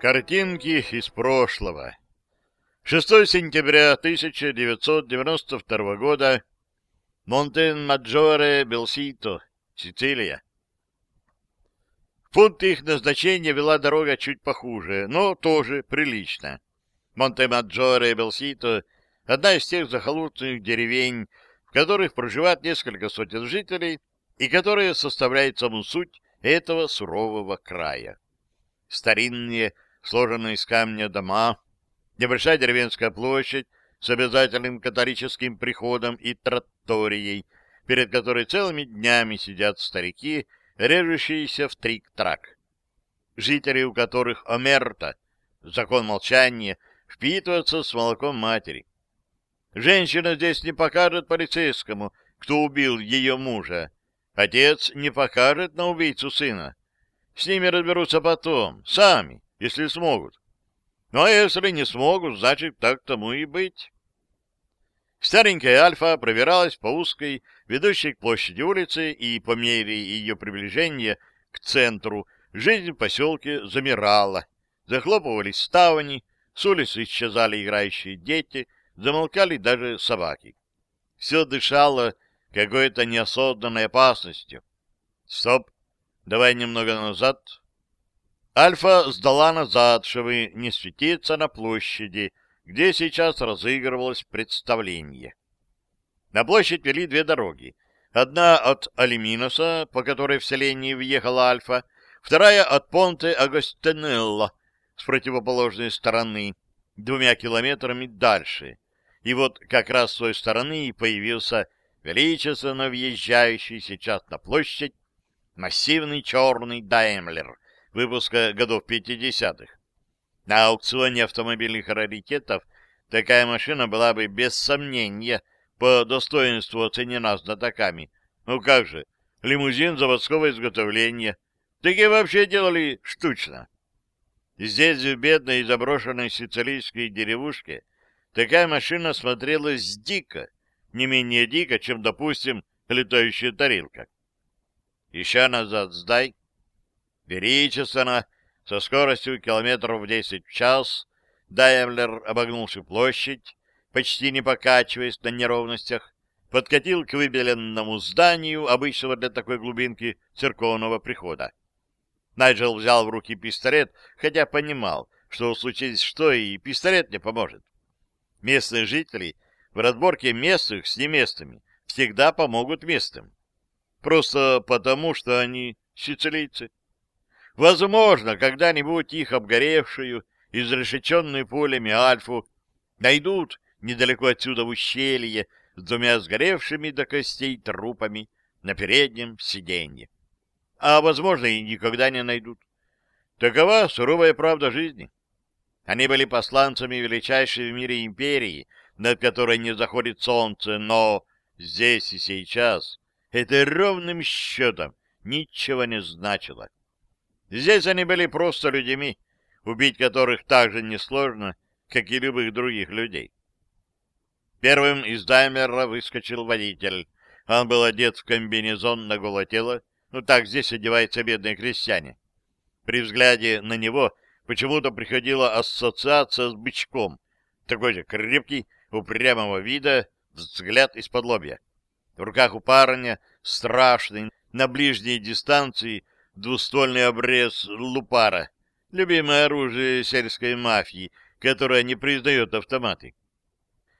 Картинки из прошлого. 6 сентября 1992 года. Монтен-Маджоре, Белсито, Сицилия. В пункт их назначения вела дорога чуть похуже, но тоже прилично. Монте-Маджоре, Белсито — одна из тех захолустных деревень, в которых проживает несколько сотен жителей и которые составляют саму суть этого сурового края. Старинные сложенные из камня дома, небольшая деревенская площадь с обязательным католическим приходом и троторией, перед которой целыми днями сидят старики, режущиеся в трик-трак. Жители, у которых омерта, закон молчания, впитывается с молоком матери. Женщина здесь не покажет полицейскому, кто убил ее мужа. Отец не покажет на убийцу сына. С ними разберутся потом, сами если смогут. Ну, а если не смогут, значит, так тому и быть. Старенькая Альфа пробиралась по узкой, ведущей к площади улицы, и по мере ее приближения к центру жизнь в поселке замирала. Захлопывались ставни, с улицы исчезали играющие дети, замолкали даже собаки. Все дышало какой-то неосознанной опасностью. Стоп, давай немного назад, Альфа сдала назад, чтобы не светиться на площади, где сейчас разыгрывалось представление. На площадь вели две дороги. Одна от Алиминоса, по которой в селение въехала Альфа, вторая от Понте Агостенелло с противоположной стороны, двумя километрами дальше. И вот как раз с той стороны и появился величественно въезжающий сейчас на площадь массивный черный Даймлер — выпуска годов 50-х. На аукционе автомобильных раритетов такая машина была бы без сомнения по достоинству оценена знатоками. Ну как же, лимузин заводского изготовления. Такие вообще делали штучно. Здесь, в бедной и заброшенной сицилийской деревушке, такая машина смотрелась дико, не менее дико, чем, допустим, летающая тарелка. Еще назад сдай, Величественно, со скоростью километров в десять в час, Даймлер обогнул всю площадь, почти не покачиваясь на неровностях, подкатил к выбеленному зданию, обычного для такой глубинки церковного прихода. Найджел взял в руки пистолет, хотя понимал, что случилось что, и пистолет не поможет. Местные жители в разборке местных с неместными всегда помогут местным. Просто потому, что они сицилийцы. Возможно, когда-нибудь их обгоревшую, изрешеченную полями Альфу найдут недалеко отсюда в ущелье с двумя сгоревшими до костей трупами на переднем сиденье. А, возможно, и никогда не найдут. Такова суровая правда жизни. Они были посланцами величайшей в мире империи, над которой не заходит солнце, но здесь и сейчас это ровным счетом ничего не значило. Здесь они были просто людьми, убить которых так же несложно, как и любых других людей. Первым из Даймера выскочил водитель. Он был одет в комбинезон на голое тело, ну так здесь одеваются бедные крестьяне. При взгляде на него почему-то приходила ассоциация с бычком, такой же крепкий, упрямого вида, взгляд из-под лобья. В руках у парня страшный, на ближней дистанции двуствольный обрез лупара, любимое оружие сельской мафии, которая не признает автоматы.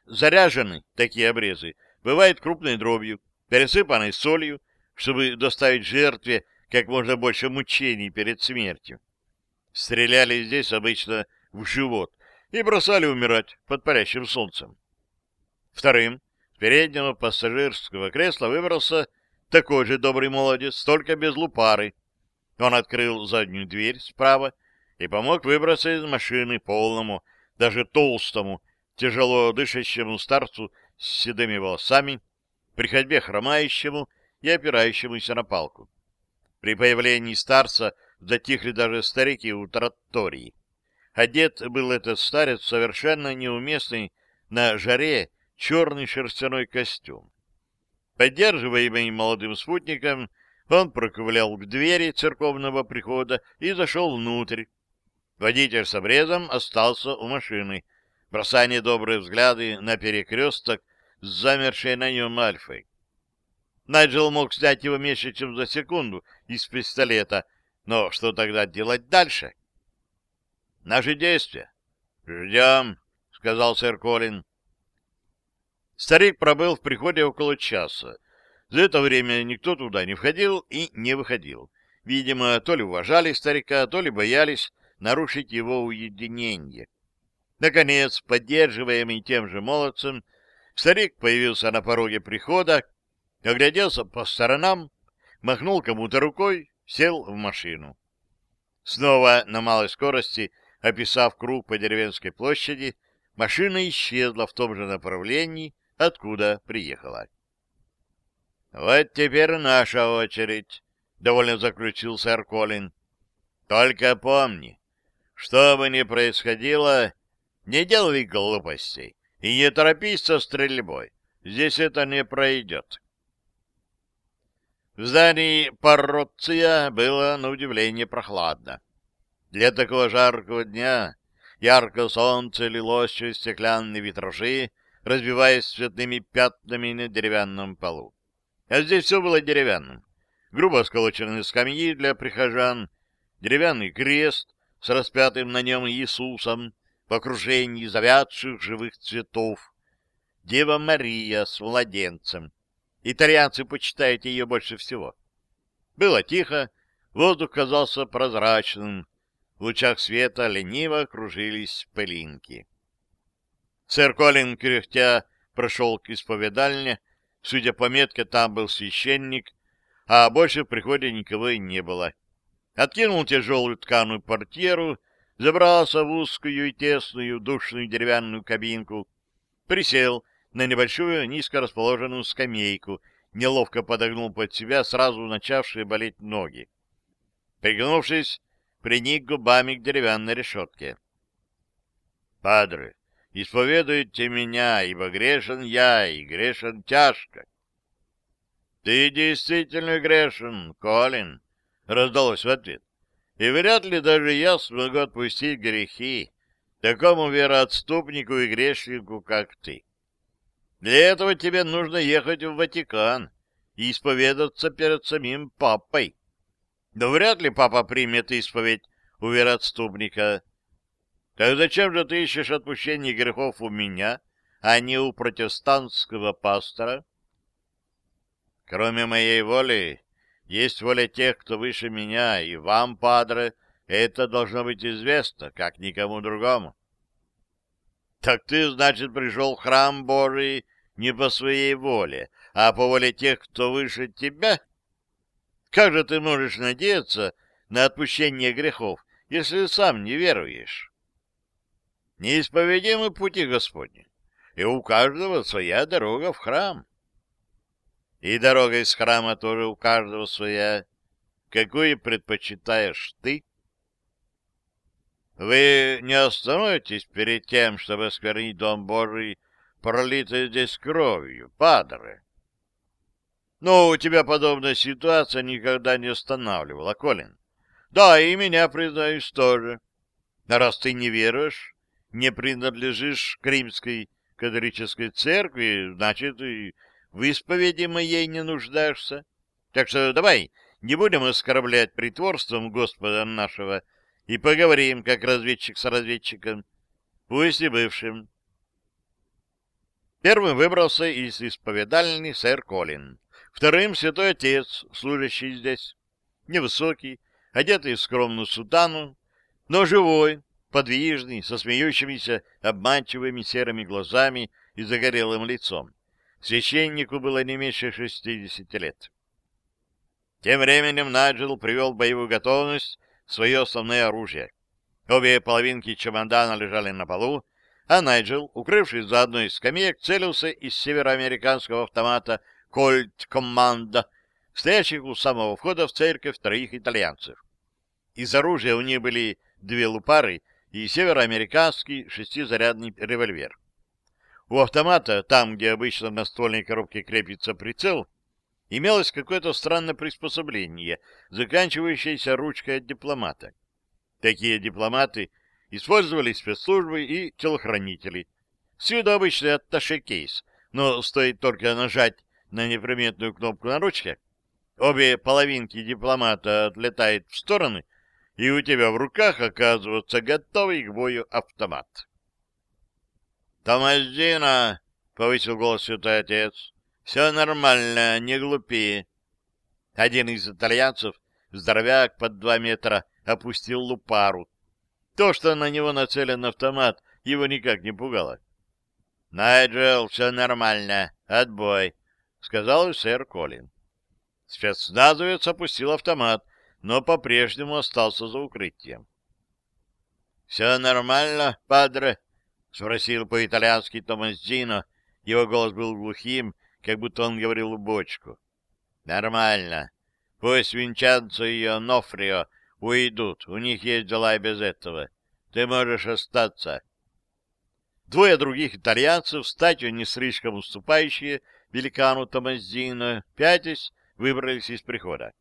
Заряжены такие обрезы бывают крупной дробью, пересыпанной солью, чтобы доставить жертве как можно больше мучений перед смертью. Стреляли здесь обычно в живот и бросали умирать под парящим солнцем. Вторым с переднего пассажирского кресла выбрался такой же добрый молодец, только без лупары, он открыл заднюю дверь справа и помог выбраться из машины полному, даже толстому, тяжело дышащему старцу с седыми волосами, при ходьбе хромающему и опирающемуся на палку. При появлении старца затихли даже старики у тротории. Одет был этот старец совершенно неуместный на жаре черный шерстяной костюм. Поддерживаемый молодым спутником, он проковылял к двери церковного прихода и зашел внутрь. Водитель с обрезом остался у машины, бросая недобрые взгляды на перекресток с замершей на нем Альфой. Найджел мог снять его меньше, чем за секунду из пистолета, но что тогда делать дальше? Наши действия. Ждем, сказал сэр Колин. Старик пробыл в приходе около часа. За это время никто туда не входил и не выходил. Видимо, то ли уважали старика, то ли боялись нарушить его уединение. Наконец, поддерживаемый тем же молодцем, старик появился на пороге прихода, огляделся по сторонам, махнул кому-то рукой, сел в машину. Снова на малой скорости, описав круг по деревенской площади, машина исчезла в том же направлении, откуда приехала. — Вот теперь наша очередь, — довольно заключил сэр Колин. — Только помни, что бы ни происходило, не делай глупостей и не торопись со стрельбой. Здесь это не пройдет. В здании Парроция было, на удивление, прохладно. Для такого жаркого дня яркое солнце лилось через стеклянные витражи, разбиваясь цветными пятнами на деревянном полу. А здесь все было деревянным. Грубо сколоченные скамьи для прихожан, деревянный крест с распятым на нем Иисусом в окружении завядших живых цветов, Дева Мария с младенцем, Итальянцы почитают ее больше всего. Было тихо, воздух казался прозрачным, в лучах света лениво кружились пылинки. Сэр Колин, кряхтя, прошел к исповедальне. Судя по метке, там был священник, а больше в приходе никого и не было. Откинул тяжелую тканую портьеру, забрался в узкую и тесную душную деревянную кабинку, присел на небольшую низко расположенную скамейку, неловко подогнул под себя сразу начавшие болеть ноги. Пригнувшись, приник губами к деревянной решетке. — Падре, исповедуйте меня, ибо грешен я, и грешен тяжко. — Ты действительно грешен, Колин, — раздалось в ответ. — И вряд ли даже я смогу отпустить грехи такому вероотступнику и грешнику, как ты. Для этого тебе нужно ехать в Ватикан и исповедаться перед самим папой. Да вряд ли папа примет исповедь у вероотступника. Так зачем же ты ищешь отпущение грехов у меня, а не у протестантского пастора? Кроме моей воли, есть воля тех, кто выше меня, и вам, падре, это должно быть известно, как никому другому. Так ты, значит, пришел в храм Божий не по своей воле, а по воле тех, кто выше тебя? Как же ты можешь надеяться на отпущение грехов, если сам не веруешь? Неисповедимы пути Господни, и у каждого своя дорога в храм. И дорога из храма тоже у каждого своя. Какую предпочитаешь ты? Вы не остановитесь перед тем, чтобы осквернить Дом Божий, пролитой здесь кровью, падре? Но у тебя подобная ситуация никогда не останавливала, Колин. Да, и меня, признаюсь, тоже. Раз ты не веруешь, не принадлежишь к римской католической церкви, значит, и в исповеди моей не нуждаешься. Так что давай не будем оскорблять притворством Господа нашего и поговорим, как разведчик с разведчиком, пусть и бывшим. Первым выбрался из исповедальни сэр Колин. Вторым — святой отец, служащий здесь. Невысокий, одетый в скромную сутану, но живой, подвижный, со смеющимися обманчивыми серыми глазами и загорелым лицом. Священнику было не меньше шестидесяти лет. Тем временем Наджел привел боевую готовность свое основное оружие. Обе половинки чемодана лежали на полу, а Найджел, укрывшись за одной из скамеек, целился из североамериканского автомата «Кольт Команда», стоящих у самого входа в церковь троих итальянцев. Из оружия у них были две лупары и североамериканский шестизарядный револьвер. У автомата, там, где обычно на ствольной коробке крепится прицел, имелось какое-то странное приспособление, заканчивающееся ручкой от дипломата. Такие дипломаты использовали спецслужбы и телохранители. С виду обычный атташе-кейс, но стоит только нажать на неприметную кнопку на ручке, обе половинки дипломата отлетают в стороны, и у тебя в руках оказывается готовый к бою автомат. «Томазина!» — повысил голос святой отец. «Все нормально, не глупи». Один из итальянцев, здоровяк под два метра, опустил лупару. То, что на него нацелен автомат, его никак не пугало. — Найджел, все нормально. Отбой, — сказал сэр Колин. Спецназовец опустил автомат, но по-прежнему остался за укрытием. — Все нормально, падре? — спросил по-итальянски Томазино. Его голос был глухим, как будто он говорил в бочку. — Нормально. Пусть Винчанцо и Онофрио уйдут, у них есть дела и без этого. Ты можешь остаться. Двое других итальянцев, статью не слишком уступающие великану Томазино, пятясь, выбрались из прихода.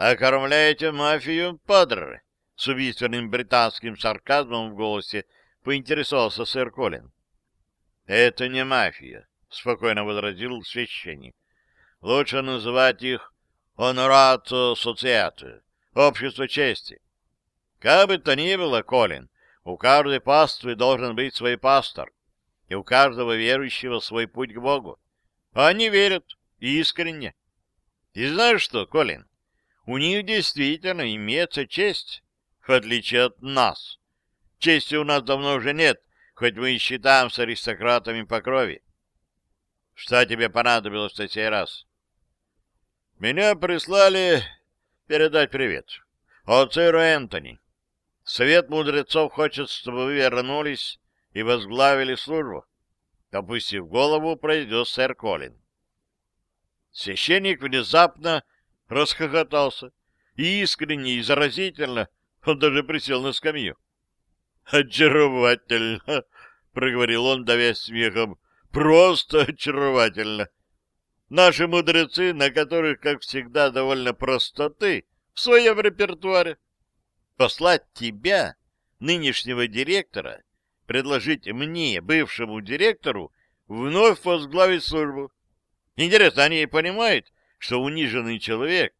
«Окормляете мафию, падре?» С убийственным британским сарказмом в голосе поинтересовался сэр Колин. «Это не мафия», — спокойно возразил священник. «Лучше называть их «Honorato Societe» — общество чести. Как бы то ни было, Колин, у каждой паствы должен быть свой пастор, и у каждого верующего свой путь к Богу. Они верят, искренне. И знаешь что, Колин, у них действительно имеется честь, в отличие от нас. Чести у нас давно уже нет, хоть мы и считаемся аристократами по крови. Что тебе понадобилось в сей раз? Меня прислали передать привет. Оцеру Энтони. Совет мудрецов хочет, чтобы вы вернулись и возглавили службу. Опустив голову, произнес сэр Колин. Священник внезапно расхохотался. И искренне, и заразительно. Он даже присел на скамью. «Очаровательно!» — проговорил он, давясь смехом. «Просто очаровательно! Наши мудрецы, на которых, как всегда, довольно простоты, в своем репертуаре послать тебя, нынешнего директора, предложить мне, бывшему директору, вновь возглавить службу. Интересно, они понимают, что униженный человек,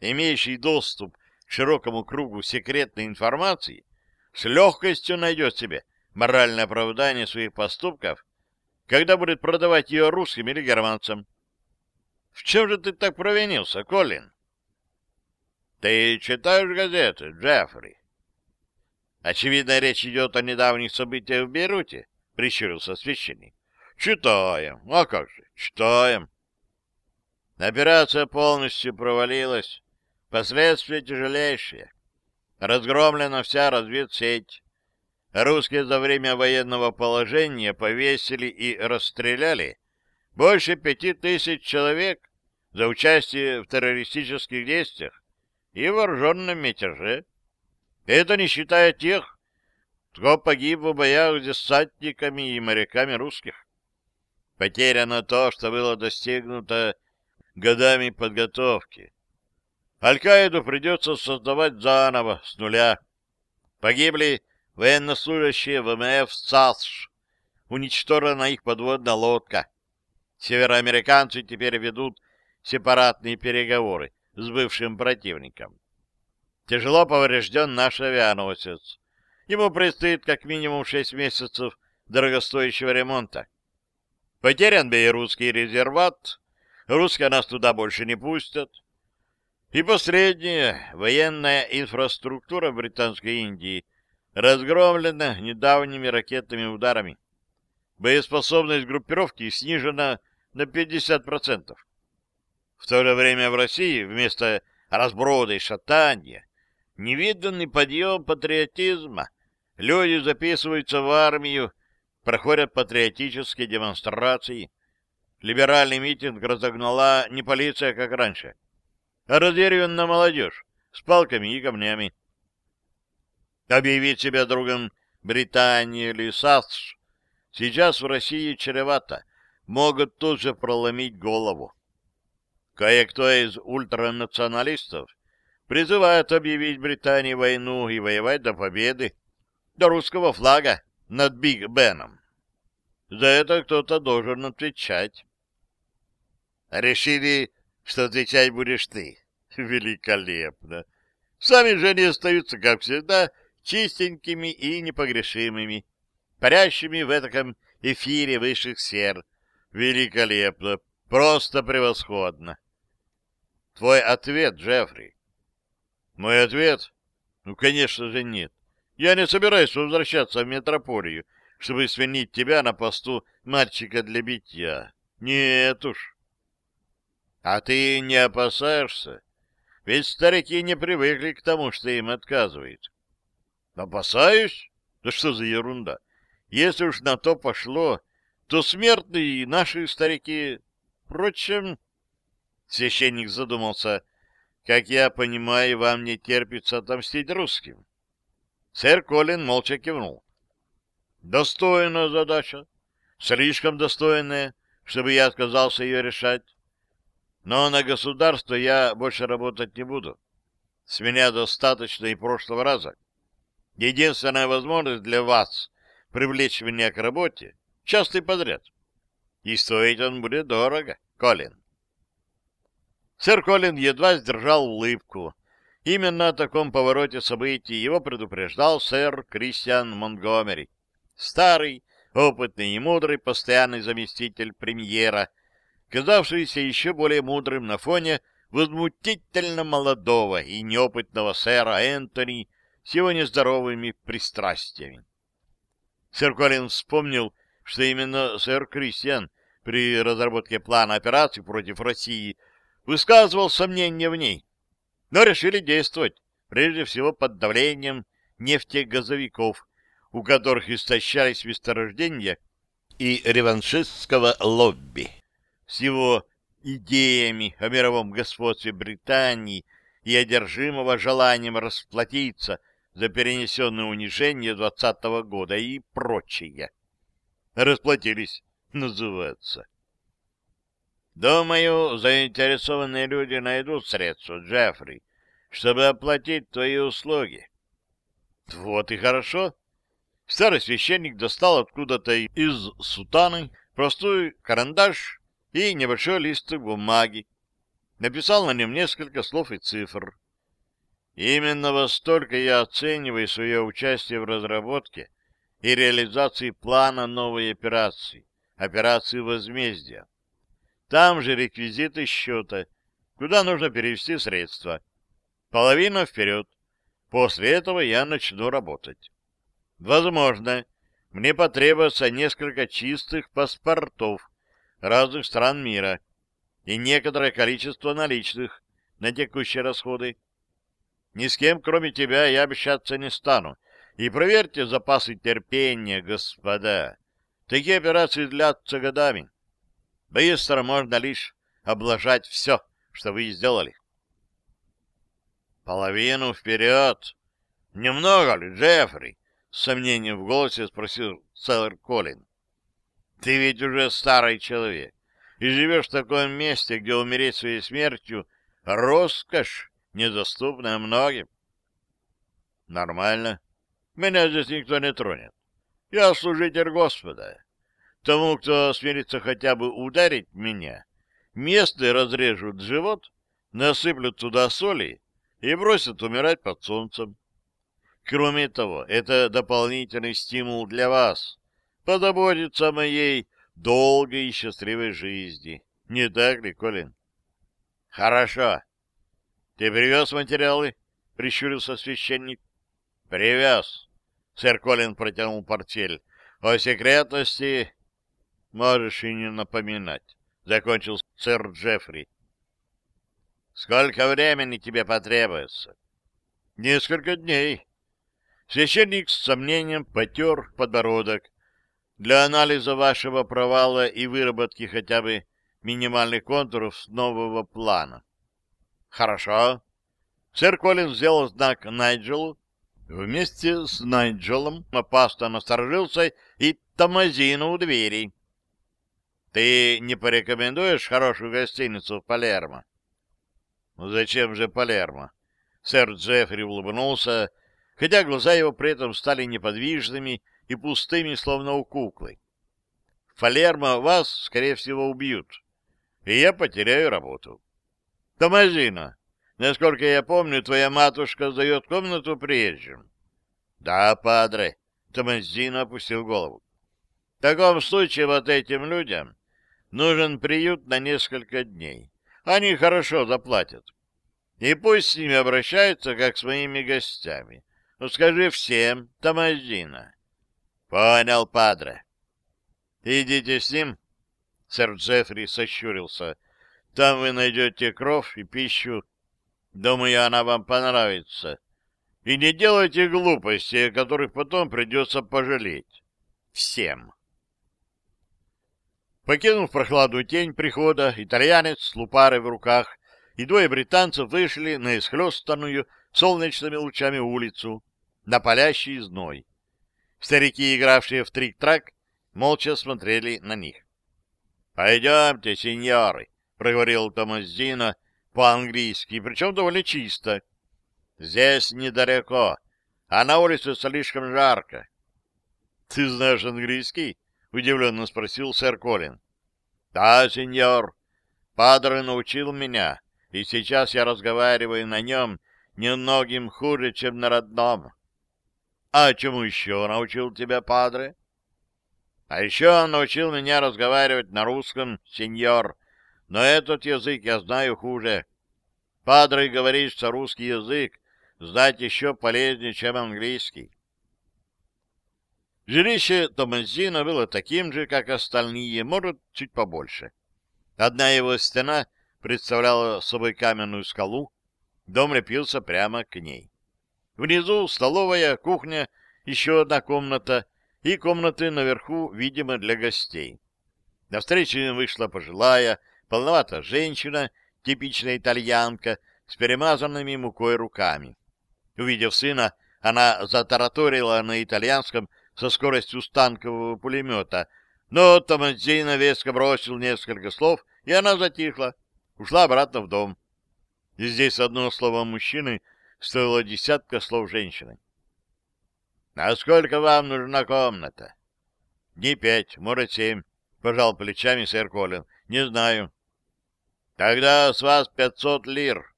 имеющий доступ к широкому кругу секретной информации, с легкостью найдет себе моральное оправдание своих поступков, когда будет продавать ее русским или германцам. В чем же ты так провинился, Колин? Ты читаешь газеты, Джеффри? Очевидно, речь идет о недавних событиях в Бейруте, прищурился священник. Читаем. А как же? Читаем. Операция полностью провалилась. Последствия тяжелейшие. Разгромлена вся разведсеть. Русские за время военного положения повесили и расстреляли больше пяти тысяч человек за участие в террористических действиях и вооруженном мятеже. Это не считая тех, кто погиб в боях с десантниками и моряками русских. Потеряно то, что было достигнуто годами подготовки. Аль-Каиду придется создавать заново, с нуля. Погибли военнослужащие ВМФ САСШ, уничтожена их подводная лодка. Североамериканцы теперь ведут сепаратные переговоры с бывшим противником. Тяжело поврежден наш авианосец. Ему предстоит как минимум шесть месяцев дорогостоящего ремонта. Потерян бейрутский резерват, русские нас туда больше не пустят. И последнее, военная инфраструктура Британской Индии разгромлена недавними ракетными ударами. Боеспособность группировки снижена на 50%. В то же время в России вместо разброда и шатания невиданный подъем патриотизма. Люди записываются в армию, проходят патриотические демонстрации. Либеральный митинг разогнала не полиция, как раньше, а разъяренная молодежь с палками и камнями. Объявить себя другом Британии или САСШ сейчас в России чревато, могут тут же проломить голову. Кое-кто из ультранационалистов призывают объявить Британии войну и воевать до победы, до русского флага над Биг Беном. За это кто-то должен отвечать. Решили, что отвечать будешь ты. Великолепно. Сами же они остаются, как всегда, чистенькими и непогрешимыми, парящими в этом эфире высших сфер. Великолепно, просто превосходно. Твой ответ, Джеффри? Мой ответ? Ну, конечно же, нет. Я не собираюсь возвращаться в метрополию, чтобы свинить тебя на посту мальчика для битья. Нет уж. А ты не опасаешься? Ведь старики не привыкли к тому, что им отказывают. Опасаюсь? Да что за ерунда? Если уж на то пошло, то смертные и наши старики... Впрочем, священник задумался, как я понимаю, вам не терпится отомстить русским. Сэр Колин молча кивнул. Достойная задача, слишком достойная, чтобы я отказался ее решать. Но на государство я больше работать не буду. С меня достаточно и прошлого раза. Единственная возможность для вас привлечь меня к работе — частый подряд. И стоить он будет дорого, Колин. Сэр Колин едва сдержал улыбку. Именно о таком повороте событий его предупреждал сэр Кристиан Монгомери, старый, опытный и мудрый постоянный заместитель премьера — казавшийся еще более мудрым на фоне возмутительно молодого и неопытного сэра Энтони с его нездоровыми пристрастиями. Сэр Колин вспомнил, что именно сэр Кристиан при разработке плана операции против России высказывал сомнения в ней, но решили действовать, прежде всего под давлением нефтегазовиков, у которых истощались месторождения и реваншистского лобби с его идеями о мировом господстве Британии и одержимого желанием расплатиться за перенесенное унижение двадцатого года и прочее. Расплатились, называется. Думаю, заинтересованные люди найдут средства, Джеффри, чтобы оплатить твои услуги. Вот и хорошо. Старый священник достал откуда-то из сутаны простой карандаш и небольшой лист бумаги. Написал на нем несколько слов и цифр. Именно во столько я оцениваю свое участие в разработке и реализации плана новой операции, операции возмездия. Там же реквизиты счета, куда нужно перевести средства. Половина вперед. После этого я начну работать. Возможно, мне потребуется несколько чистых паспортов, разных стран мира и некоторое количество наличных на текущие расходы. Ни с кем, кроме тебя, я обещаться не стану. И проверьте запасы терпения, господа. Такие операции длятся годами. Быстро можно лишь облажать все, что вы сделали. Половину вперед. Немного ли, Джеффри? С сомнением в голосе спросил сэр Колин. Ты ведь уже старый человек и живешь в таком месте, где умереть своей смертью — роскошь, недоступная многим. Нормально. Меня здесь никто не тронет. Я служитель Господа. Тому, кто смирится хотя бы ударить меня, местные разрежут живот, насыплют туда соли и бросят умирать под солнцем. Кроме того, это дополнительный стимул для вас, позаботиться о моей долгой и счастливой жизни. Не так ли, Колин? — Хорошо. — Ты привез материалы? — прищурился священник. — Привез. Сэр Колин протянул портфель. — О секретности можешь и не напоминать, — закончил сэр Джеффри. — Сколько времени тебе потребуется? — Несколько дней. Священник с сомнением потер подбородок, для анализа вашего провала и выработки хотя бы минимальных контуров нового плана. Хорошо. Сэр Колин сделал знак Найджелу. Вместе с Найджелом опасно насторожился и тормозину у двери. Ты не порекомендуешь хорошую гостиницу в Палермо? Зачем же Палермо? Сэр Джеффри улыбнулся, хотя глаза его при этом стали неподвижными и пустыми, словно у куклы. Фалермо вас, скорее всего, убьют, и я потеряю работу. Томазино, насколько я помню, твоя матушка сдает комнату приезжим. Да, падре. Томазино опустил голову. В таком случае вот этим людям нужен приют на несколько дней. Они хорошо заплатят. И пусть с ними обращаются, как с моими гостями. Ну, скажи всем, Томазино. Понял, падре. Идите с ним. Сэр Джеффри сощурился. Там вы найдете кровь и пищу. Думаю, она вам понравится. И не делайте глупостей, о которых потом придется пожалеть. Всем. Покинув прохладную тень прихода, итальянец с лупарой в руках и двое британцев вышли на исхлестанную солнечными лучами улицу, на палящий зной. Старики, игравшие в трик-трак, молча смотрели на них. — Пойдемте, сеньоры, — проговорил Томазино по-английски, причем довольно чисто. — Здесь недалеко, а на улице слишком жарко. — Ты знаешь английский? — удивленно спросил сэр Колин. — Да, сеньор. Падре научил меня, и сейчас я разговариваю на нем немногим хуже, чем на родном. — А чему еще научил тебя Падре? — А еще он научил меня разговаривать на русском, сеньор, но этот язык я знаю хуже. Падре говорит, что русский язык знать еще полезнее, чем английский. Жилище Томазина было таким же, как остальные, может, чуть побольше. Одна его стена представляла собой каменную скалу, дом лепился прямо к ней. Внизу столовая, кухня, еще одна комната и комнаты наверху, видимо, для гостей. На встречу вышла пожилая, полноватая женщина, типичная итальянка, с перемазанными мукой руками. Увидев сына, она затараторила на итальянском со скоростью станкового пулемета, но Томазина веско бросил несколько слов, и она затихла, ушла обратно в дом. И здесь одно слово мужчины стоило десятка слов женщины. — А сколько вам нужна комната? — Дней пять, может, семь, — пожал плечами сэр Колин. — Не знаю. — Тогда с вас пятьсот лир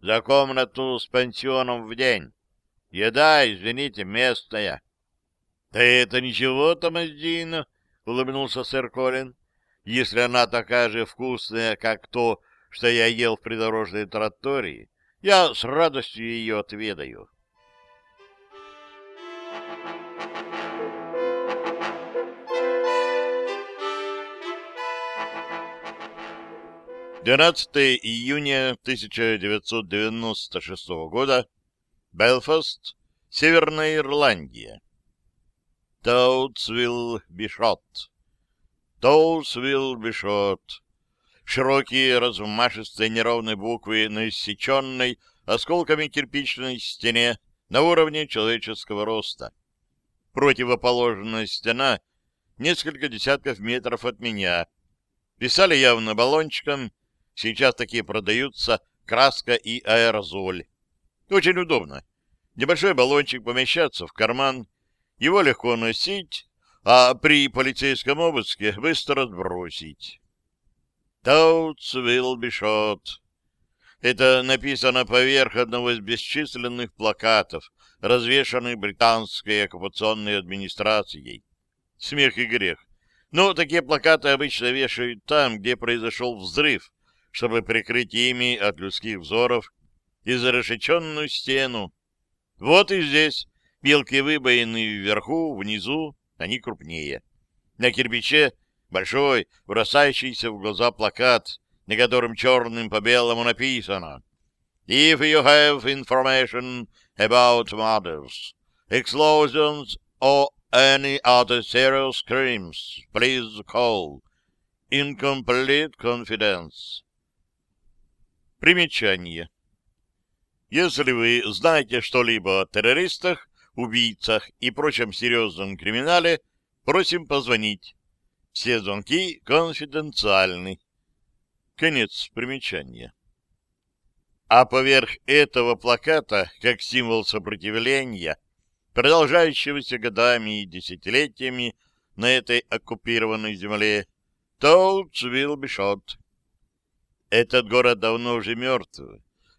за комнату с пансионом в день. Еда, извините, местная. — Да это ничего, Томазина, — улыбнулся сэр Колин. — Если она такая же вкусная, как то, что я ел в придорожной тротории, я с радостью ее отведаю. 12 июня 1996 года. Белфаст, Северная Ирландия. Toads will be shot. Toads will be shot. Широкие, размашистые неровные буквы на иссеченной осколками кирпичной стене на уровне человеческого роста. Противоположная стена несколько десятков метров от меня. Писали явно баллончиком, Сейчас такие продаются краска и аэрозоль. Очень удобно. Небольшой баллончик помещается в карман, его легко носить, а при полицейском обыске быстро сбросить. Toads will. Это написано поверх одного из бесчисленных плакатов, развешанных британской оккупационной администрацией. Смех и грех. Но такие плакаты обычно вешают там, где произошел взрыв, чтобы прикрыть ими от людских взоров и зарешеченную стену. Вот и здесь мелкие выбоины вверху, внизу, они крупнее. На кирпиче большой, бросающийся в глаза плакат, на котором черным по белому написано «If you have information about murders, explosions or any other serious crimes, please call. In complete confidence. Примечание. Если вы знаете что-либо о террористах, убийцах и прочем серьезном криминале, просим позвонить. Все звонки конфиденциальны. Конец примечания. А поверх этого плаката, как символ сопротивления, продолжающегося годами и десятилетиями на этой оккупированной земле, Toads will. Этот город давно уже мертв.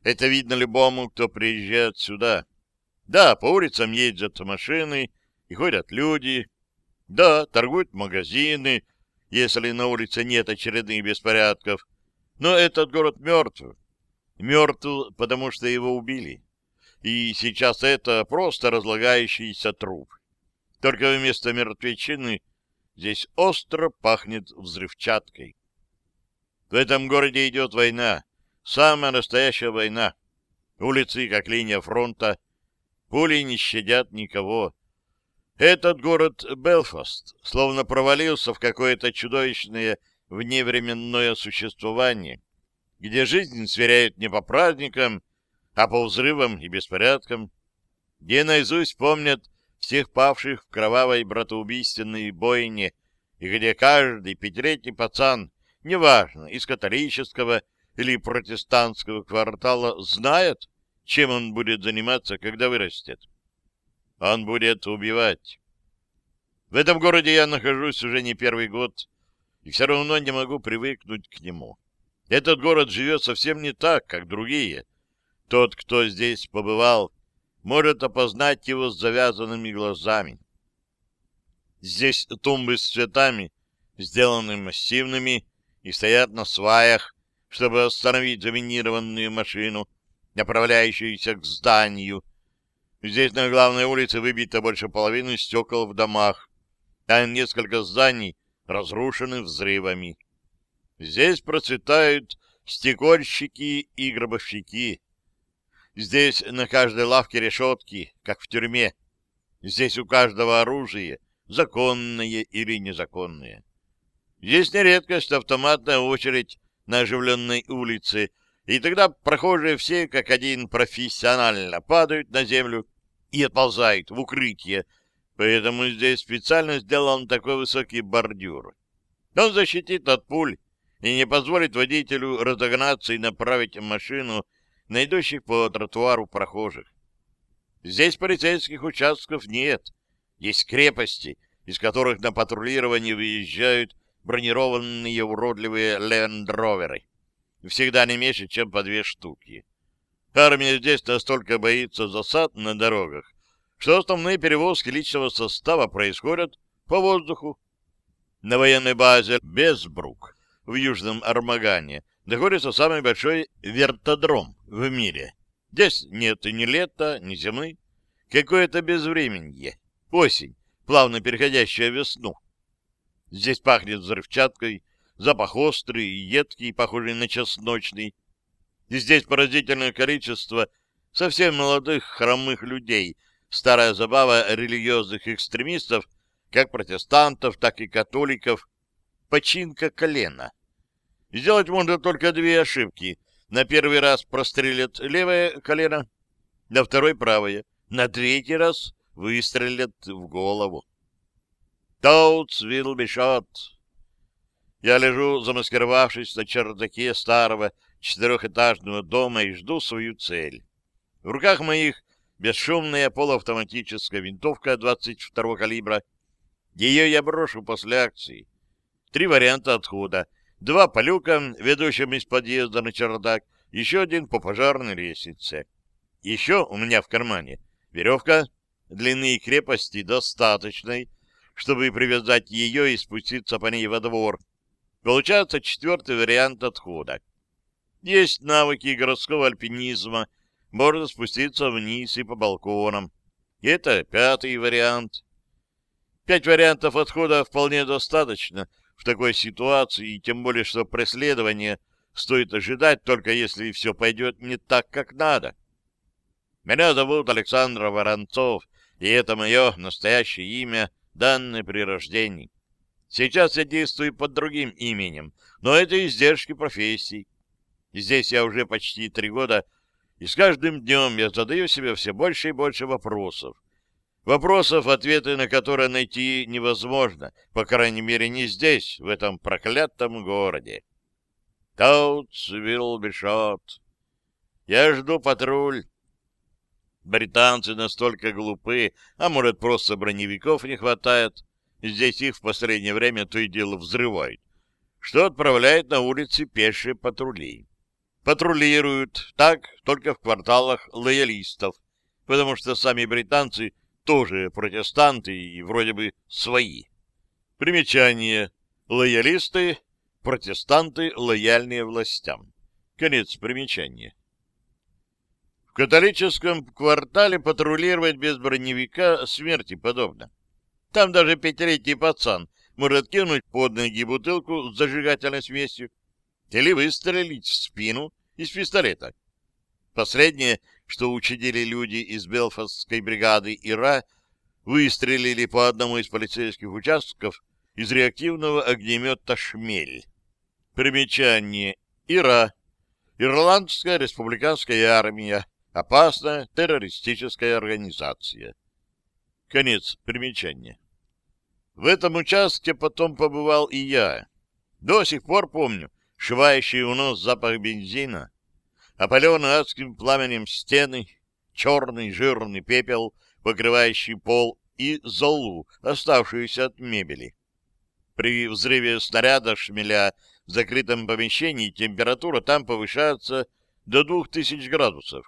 Это видно любому, кто приезжает сюда. Да, по улицам ездят машины и ходят люди. Да, торгуют магазины, если на улице нет очередных беспорядков. Но этот город мертв. Мертв, потому что его убили. И сейчас это просто разлагающийся труп. Только вместо мертвечины здесь остро пахнет взрывчаткой. В этом городе идет война, самая настоящая война. Улицы, как линия фронта, пули не щадят никого. Этот город Белфаст словно провалился в какое-то чудовищное вневременное существование, где жизнь сверяют не по праздникам, а по взрывам и беспорядкам, где наизусть помнят всех павших в кровавой братоубийственной бойне, и где каждый пятилетний пацан неважно, из католического или протестантского квартала, знает, чем он будет заниматься, когда вырастет. Он будет убивать. В этом городе я нахожусь уже не первый год, и все равно не могу привыкнуть к нему. Этот город живет совсем не так, как другие. Тот, кто здесь побывал, может опознать его с завязанными глазами. Здесь тумбы с цветами, сделаны массивными, и стоят на сваях, чтобы остановить заминированную машину, направляющуюся к зданию. Здесь на главной улице выбито больше половины стекол в домах, а несколько зданий разрушены взрывами. Здесь процветают стекольщики и гробовщики. Здесь на каждой лавке решетки, как в тюрьме. Здесь у каждого оружие, законное или незаконное. Есть не редкость автоматная очередь на оживленной улице, и тогда прохожие все как один профессионально падают на землю и отползают в укрытие, поэтому здесь специально сделан такой высокий бордюр. Он защитит от пуль и не позволит водителю разогнаться и направить машину на идущих по тротуару прохожих. Здесь полицейских участков нет, есть крепости, из которых на патрулирование выезжают бронированные уродливые лендроверы. Всегда не меньше, чем по две штуки. Армия здесь настолько боится засад на дорогах, что основные перевозки личного состава происходят по воздуху. На военной базе Безбрук в Южном Армагане находится самый большой вертодром в мире. Здесь нет ни лета, ни зимы. Какое-то безвременье. Осень, плавно переходящая весну. Здесь пахнет взрывчаткой, запах острый и едкий, похожий на чесночный. И здесь поразительное количество совсем молодых хромых людей, старая забава религиозных экстремистов, как протестантов, так и католиков, починка колена. Сделать можно только две ошибки. На первый раз прострелят левое колено, на второй — правое, на третий раз выстрелят в голову. Toads will be. Я лежу, замаскировавшись на чердаке старого четырехэтажного дома и жду свою цель. В руках моих бесшумная полуавтоматическая винтовка 22 калибра. Ее я брошу после акции. Три варианта отхода. Два по люкам, ведущим из подъезда на чердак, еще один по пожарной лестнице. Еще у меня в кармане веревка длины и крепости достаточной, чтобы привязать ее и спуститься по ней во двор. Получается четвертый вариант отхода. Есть навыки городского альпинизма, можно спуститься вниз и по балконам. Это пятый вариант. Пять вариантов отхода вполне достаточно в такой ситуации, и тем более, что преследование стоит ожидать, только если все пойдет не так, как надо. Меня зовут Александр Воронцов, и это мое настоящее имя — данное при рождении. Сейчас я действую под другим именем, но это издержки профессии. Здесь я уже почти три года, и с каждым днем я задаю себе все больше и больше вопросов. Вопросов, ответы на которые найти невозможно, по крайней мере, не здесь, в этом проклятом городе. Таутс will be shot. Я жду патруль. Британцы настолько глупы, а может, просто броневиков не хватает, здесь их в последнее время то и дело взрывают, что отправляет на улицы пешие патрули. Патрулируют так только в кварталах лоялистов, потому что сами британцы тоже протестанты и вроде бы свои. Примечание. Лоялисты, протестанты, лояльные властям. Конец примечания. В католическом квартале патрулировать без броневика смерти подобно. Там даже пятилетний пацан может кинуть под ноги бутылку с зажигательной смесью или выстрелить в спину из пистолета. Последнее, что учудили люди из Белфастской бригады ИРА, выстрелили по одному из полицейских участков из реактивного огнемета «Шмель». Примечание. ИРА. Ирландская республиканская армия. Опасная террористическая организация. Конец примечания. В этом участке потом побывал и я. До сих пор помню шивающий у нос запах бензина, опаленный адским пламенем стены, черный жирный пепел, покрывающий пол, и золу, оставшуюся от мебели. При взрыве снаряда шмеля в закрытом помещении температура там повышается до 2000 градусов.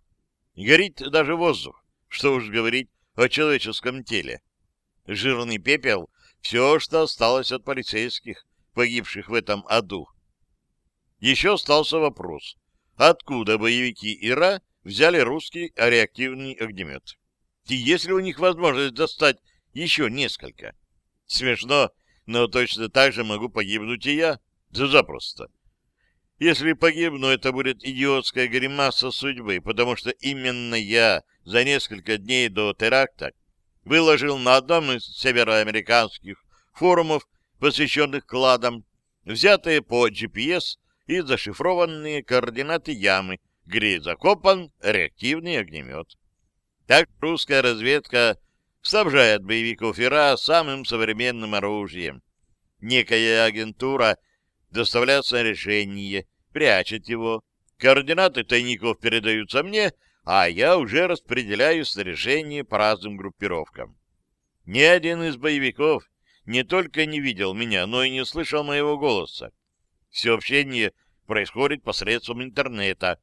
Горит даже воздух, что уж говорить о человеческом теле. Жирный пепел — все, что осталось от полицейских, погибших в этом аду. Еще остался вопрос, откуда боевики Ира взяли русский реактивный огнемет? И есть ли у них возможность достать еще несколько? Смешно, но точно так же могу погибнуть и я. Да запросто. Если погибну, это будет идиотская гримаса судьбы, потому что именно я за несколько дней до теракта выложил на одном из североамериканских форумов, посвященных кладам, взятые по GPS и зашифрованные координаты ямы, где закопан реактивный огнемет. Так русская разведка снабжает боевиков ИРА самым современным оружием. Некая агентура доставляет снаряжение, прячет его. Координаты тайников передаются мне, а я уже распределяю снаряжение по разным группировкам. Ни один из боевиков не только не видел меня, но и не слышал моего голоса. Все общение происходит посредством интернета.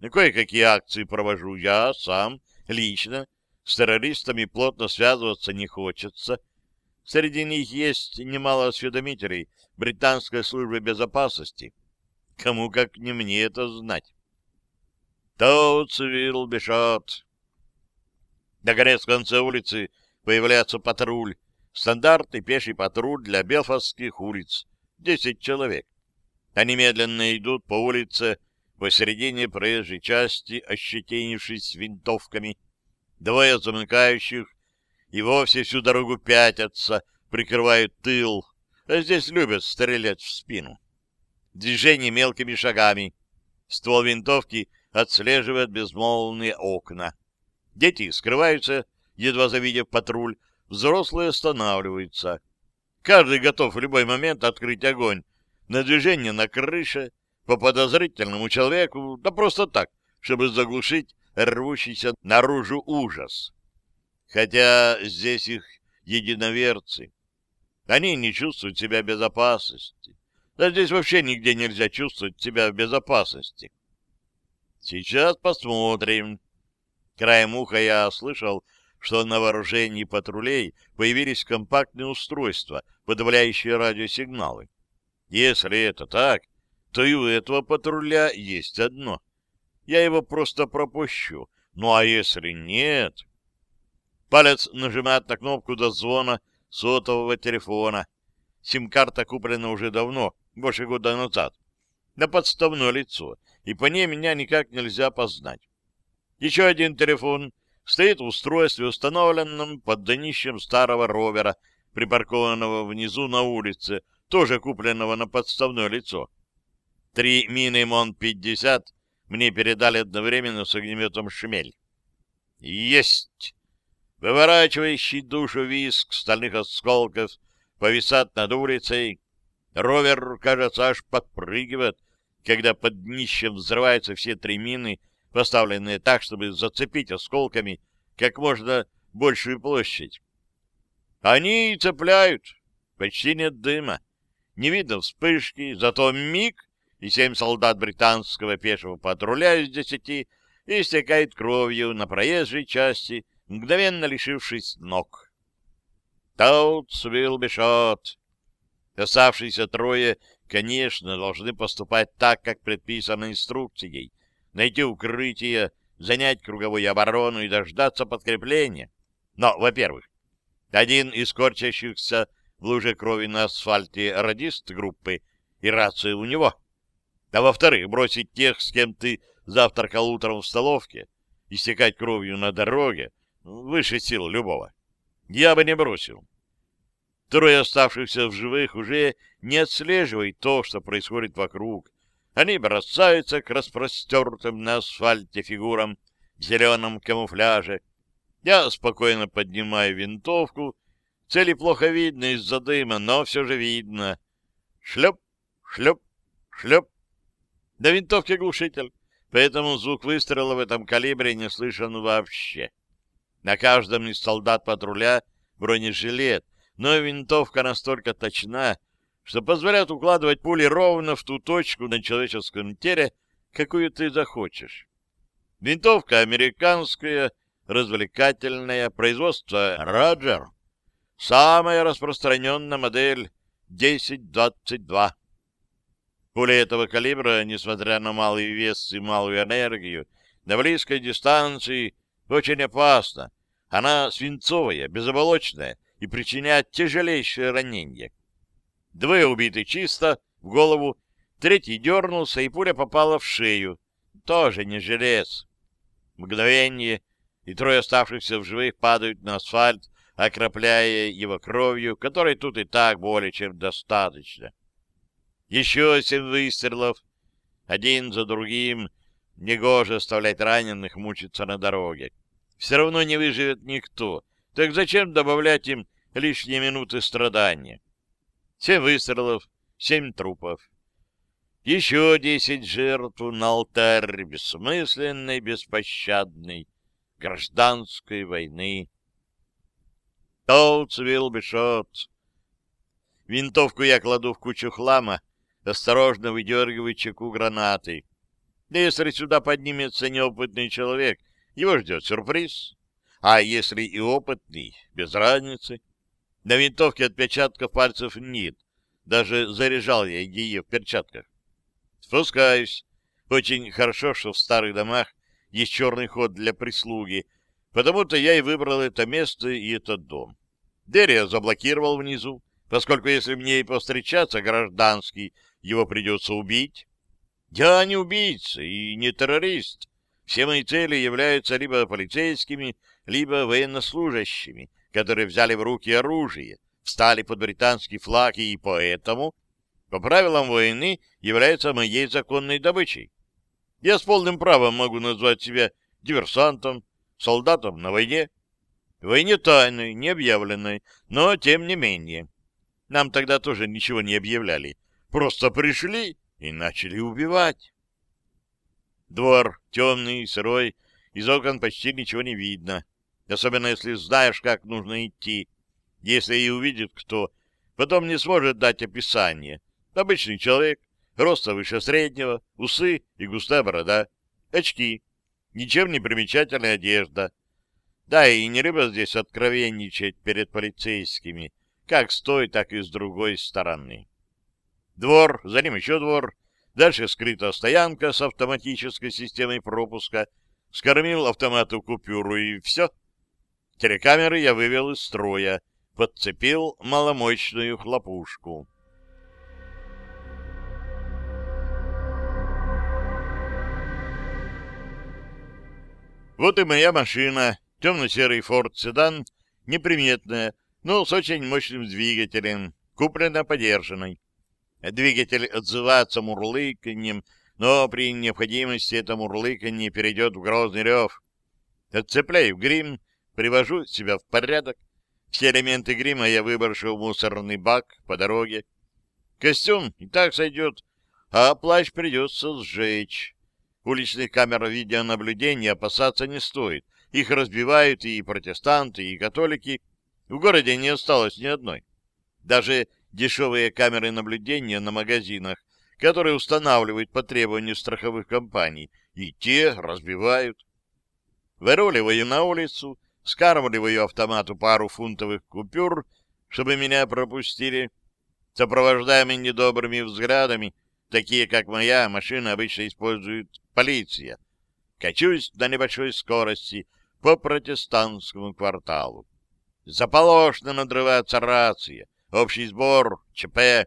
Кое-какие акции провожу я сам, лично. С террористами плотно связываться не хочется. Среди них есть немало осведомителей британской службы безопасности. Кому как не мне это знать. Тоутсвилл бешет. Наконец, в конце улицы появляется патруль. Стандартный пеший патруль для белфастских улиц. Десять человек. Они медленно идут по улице посередине проезжей части, ощетинившись винтовками. Двое замыкающих и вовсе всю дорогу пятятся, прикрывают тыл, а здесь любят стрелять в спину движение мелкими шагами. Ствол винтовки отслеживает безмолвные окна. Дети скрываются, едва завидев патруль, взрослые останавливаются. Каждый готов в любой момент открыть огонь на движение на крыше, по подозрительному человеку, да просто так, чтобы заглушить рвущийся наружу ужас. Хотя здесь их единоверцы. Они не чувствуют себя в безопасности. Да здесь вообще нигде нельзя чувствовать себя в безопасности. Сейчас посмотрим. Краем уха я слышал, что на вооружении патрулей появились компактные устройства, подавляющие радиосигналы. Если это так, то и у этого патруля есть одно. Я его просто пропущу. Ну а если нет... Палец нажимает на кнопку дозвона сотового телефона. Сим-карта куплена уже давно, больше года назад, на подставное лицо, и по ней меня никак нельзя познать. Еще один телефон стоит в устройстве, установленном под днищем старого ровера, припаркованного внизу на улице, тоже купленного на подставное лицо. Три мины МОН-50 мне передали одновременно с огнеметом «Шмель». Есть! Выворачивающий душу виск стальных осколков повисат над улицей, Ровер, кажется, аж подпрыгивает, когда под днищем взрываются все три мины, поставленные так, чтобы зацепить осколками как можно большую площадь. Они цепляют, почти нет дыма, не видно вспышки, зато миг, и семь солдат британского пешего патруля из десяти истекает кровью на проезжей части, мгновенно лишившись ног. Таутс shot. Оставшиеся трое, конечно, должны поступать так, как предписано инструкцией, найти укрытие, занять круговую оборону и дождаться подкрепления. Но, во-первых, один из корчащихся в луже крови на асфальте радист группы и рация у него. А во-вторых, бросить тех, с кем ты завтракал утром в столовке, истекать кровью на дороге, выше сил любого. Я бы не бросил. Трое оставшихся в живых уже не отслеживают то, что происходит вокруг. Они бросаются к распростертым на асфальте фигурам в зеленом камуфляже. Я спокойно поднимаю винтовку. Цели плохо видно из-за дыма, но все же видно. Шлеп, шлеп, шлеп. До винтовки глушитель, поэтому звук выстрела в этом калибре не слышен вообще. На каждом из солдат патруля бронежилет — но винтовка настолько точна, что позволяет укладывать пули ровно в ту точку на человеческом теле, какую ты захочешь. Винтовка американская, развлекательная, производство «Роджер». Самая распространенная модель 1022. Пуля этого калибра, несмотря на малый вес и малую энергию, на близкой дистанции очень опасна. Она свинцовая, безоболочная, и причиняет тяжелейшее ранение. Двое убиты чисто, в голову, третий дернулся, и пуля попала в шею. Тоже не желез. Мгновение, и трое оставшихся в живых падают на асфальт, окропляя его кровью, которой тут и так более чем достаточно. Еще семь выстрелов, один за другим, негоже оставлять раненых мучиться на дороге. Все равно не выживет никто, так зачем добавлять им лишние минуты страдания? Семь выстрелов, семь трупов. Еще десять жертв на алтарь бессмысленной, беспощадной гражданской войны. Be shot. Винтовку я кладу в кучу хлама, осторожно выдергиваю чеку гранаты. Если сюда поднимется неопытный человек, его ждет сюрприз. А если и опытный, без разницы. На винтовке отпечатков пальцев нет. Даже заряжал я ее в перчатках. Спускаюсь. Очень хорошо, что в старых домах есть черный ход для прислуги, потому-то я и выбрал это место и этот дом. Дверь я заблокировал внизу, поскольку если мне и повстречаться гражданский, его придется убить. Я не убийца и не террорист. Все мои цели являются либо полицейскими, либо военнослужащими, которые взяли в руки оружие, встали под британский флаг и поэтому, по правилам войны, являются моей законной добычей. Я с полным правом могу назвать себя диверсантом, солдатом на войне. Войне тайной, не объявленной, но тем не менее. Нам тогда тоже ничего не объявляли. Просто пришли и начали убивать. Двор темный, сырой, из окон почти ничего не видно особенно если знаешь, как нужно идти. Если и увидит кто, потом не сможет дать описание. Обычный человек, роста выше среднего, усы и густая борода, очки, ничем не примечательная одежда. Да, и не рыба здесь откровенничать перед полицейскими, как с той, так и с другой стороны. Двор, за ним еще двор, дальше скрыта стоянка с автоматической системой пропуска, скормил автомату купюру и все — Телекамеры я вывел из строя, подцепил маломощную хлопушку. Вот и моя машина, темно-серый Ford седан, неприметная, но с очень мощным двигателем, куплена подержанной. Двигатель отзывается мурлыканьем, но при необходимости это мурлыканье перейдет в грозный рев. Отцепляю грим, привожу себя в порядок. Все элементы грима я выброшу в мусорный бак по дороге. Костюм и так сойдет, а плащ придется сжечь. Уличных камер видеонаблюдения опасаться не стоит. Их разбивают и протестанты, и католики. В городе не осталось ни одной. Даже дешевые камеры наблюдения на магазинах, которые устанавливают по требованию страховых компаний, и те разбивают. Выруливаю на улицу, скармливаю автомату пару фунтовых купюр, чтобы меня пропустили. Сопровождаемый недобрыми взглядами, такие, как моя, машина обычно использует полиция. Качусь на небольшой скорости по протестантскому кварталу. Заполошно надрывается рация, общий сбор, ЧП.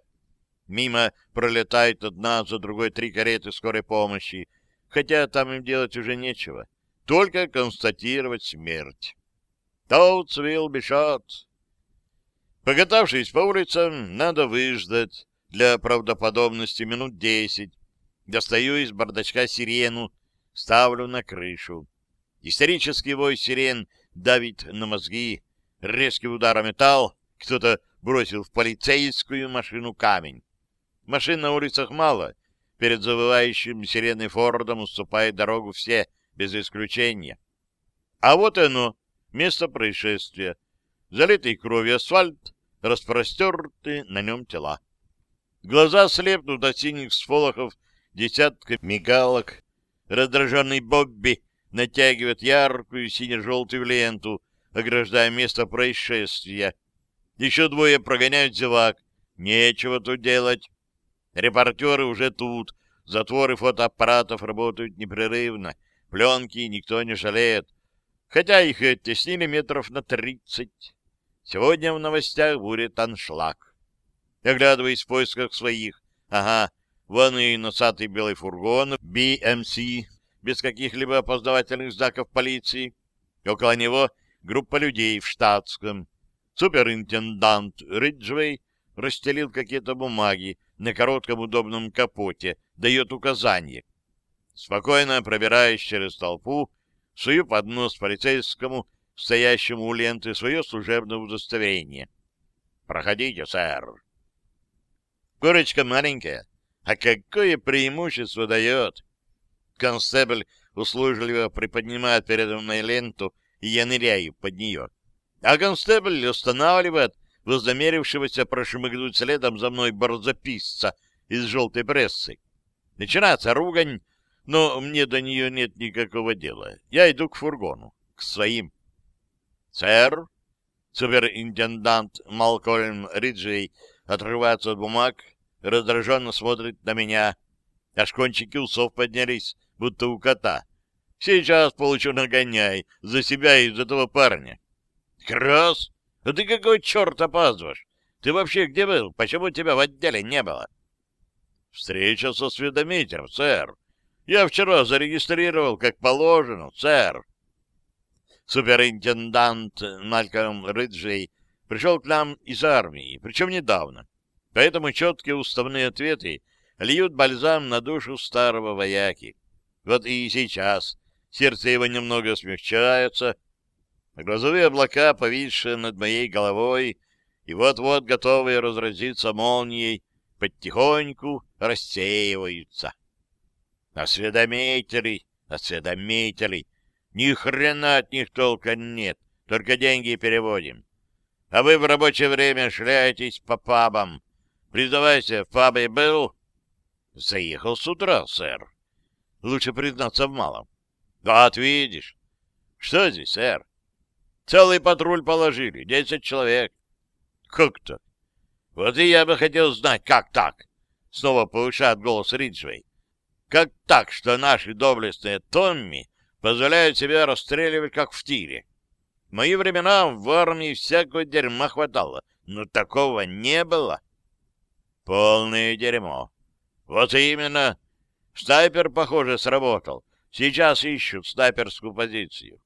Мимо пролетают одна за другой три кареты скорой помощи, хотя там им делать уже нечего, только констатировать смерть. Be shot. Поготавшись по улицам, надо выждать для правдоподобности минут десять. Достаю из бардачка сирену, ставлю на крышу. Исторический вой сирен давит на мозги. Резкий удар о металл. Кто-то бросил в полицейскую машину камень. Машин на улицах мало. Перед завывающим сиреной Фордом уступает дорогу все, без исключения. А вот оно, место происшествия. Залитый кровью асфальт, распростерты на нем тела. Глаза слепнут от синих сполохов десятка мигалок. Раздраженный Бобби натягивает яркую сине-желтую ленту, ограждая место происшествия. Еще двое прогоняют зевак. Нечего тут делать. Репортеры уже тут. Затворы фотоаппаратов работают непрерывно. Пленки никто не жалеет. Хотя их оттеснили метров на тридцать. Сегодня в новостях будет аншлаг. Оглядываясь в поисках своих. Ага, вон и носатый белый фургон BMC, без каких-либо опоздавательных знаков полиции. Около него группа людей в штатском. Суперинтендант Риджвей расстелил какие-то бумаги на коротком удобном капоте, дает указания. Спокойно пробираясь через толпу, сую под нос полицейскому, стоящему у ленты, свое служебное удостоверение. «Проходите, сэр». Корочка маленькая, а какое преимущество дает? Констебль услужливо приподнимает передо мной ленту, и я ныряю под нее. А констебль останавливает вознамерившегося прошмыгнуть следом за мной барзаписца из желтой прессы. Начинается ругань, но мне до нее нет никакого дела. Я иду к фургону, к своим. «Сэр!» Суперинтендант Малкольм Риджей отрывается от бумаг, раздраженно смотрит на меня. Аж кончики усов поднялись, будто у кота. Сейчас получу нагоняй за себя и за того парня. Крас, а ты какой черт опаздываешь? Ты вообще где был? Почему тебя в отделе не было? Встреча со осведомителем, сэр. Я вчера зарегистрировал, как положено, сэр. Суперинтендант Малькольм Риджей пришел к нам из армии, причем недавно. Поэтому четкие уставные ответы льют бальзам на душу старого вояки. Вот и сейчас сердце его немного смягчается, грозовые облака, повисшие над моей головой, и вот-вот готовые разразиться молнией, потихоньку рассеиваются. Осведомители, осведомители, ни хрена от них толка нет, только деньги переводим. А вы в рабочее время шляетесь по пабам. Признавайся, в пабе был? Заехал с утра, сэр. Лучше признаться в малом. Вот видишь. Что здесь, сэр? Целый патруль положили, десять человек. Как то Вот и я бы хотел знать, как так? Снова повышает голос Риджвей. Как так, что наши доблестные Томми позволяют себя расстреливать, как в тире? В мои времена в армии всякого дерьма хватало, но такого не было. Полное дерьмо. Вот именно. Снайпер, похоже, сработал. Сейчас ищут снайперскую позицию.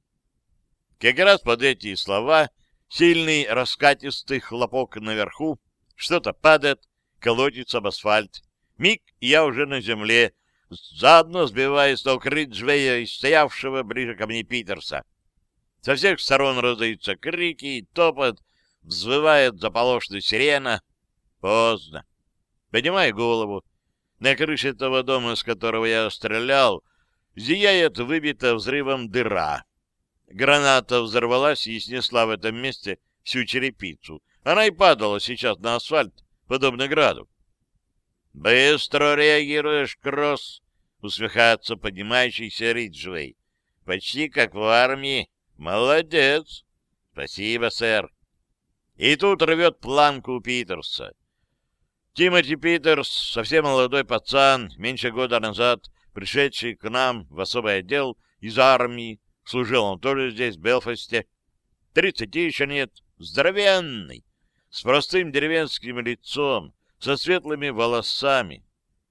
Как раз под эти слова сильный раскатистый хлопок наверху, что-то падает, колотится об асфальт. Миг, я уже на земле, заодно сбивая с ног Риджвея и стоявшего ближе ко мне Питерса. Со всех сторон раздаются крики, топот, взвывает заполошная сирена. Поздно. Поднимаю голову. На крыше того дома, с которого я стрелял, зияет выбита взрывом дыра. Граната взорвалась и снесла в этом месте всю черепицу. Она и падала сейчас на асфальт, подобно граду. «Быстро реагируешь, Кросс!» — усмехается поднимающийся Риджвей. «Почти как в армии. Молодец!» «Спасибо, сэр!» И тут рвет планку Питерса. Тимоти Питерс, совсем молодой пацан, меньше года назад пришедший к нам в особый отдел из армии, служил он тоже здесь, в Белфасте. Тридцати еще нет, здоровенный, с простым деревенским лицом, со светлыми волосами.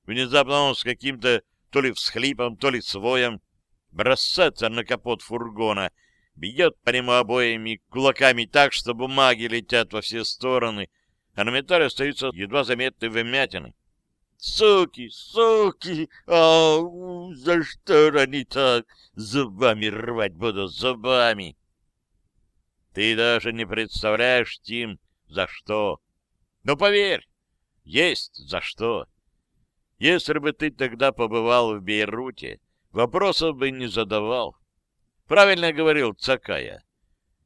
Внезапно он с каким-то то ли всхлипом, то ли своем бросается на капот фургона, бьет по нему обоими кулаками так, что бумаги летят во все стороны, а на остаются едва заметные вмятины. Суки, суки, а за что они так? Зубами рвать буду, зубами. Ты даже не представляешь, Тим, за что. Но поверь, есть за что. Если бы ты тогда побывал в Бейруте, вопросов бы не задавал. Правильно говорил Цакая.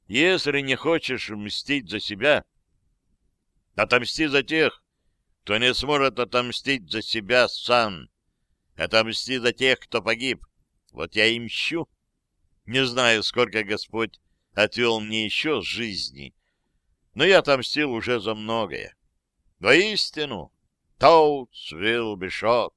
Если не хочешь мстить за себя, отомсти за тех, кто не сможет отомстить за себя сам. Отомсти за тех, кто погиб. Вот я и мщу. Не знаю, сколько Господь отвел мне еще жизни, но я отомстил уже за многое. Воистину, be shot.